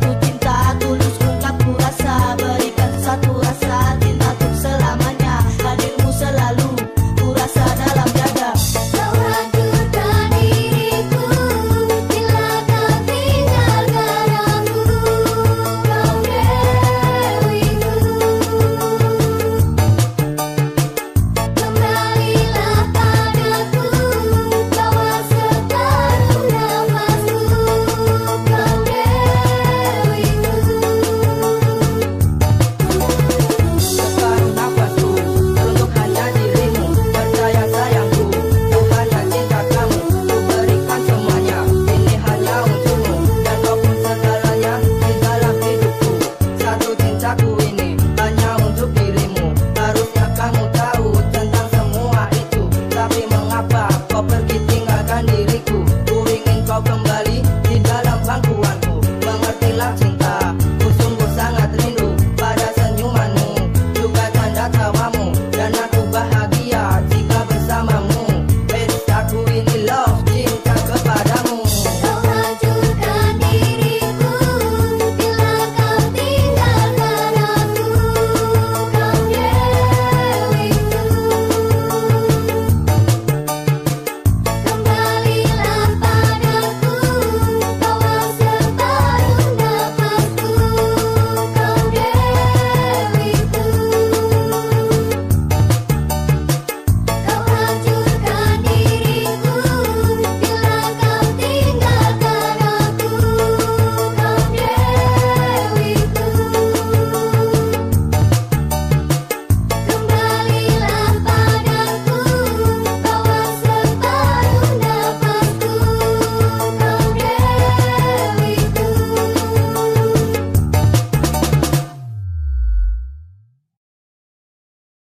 tu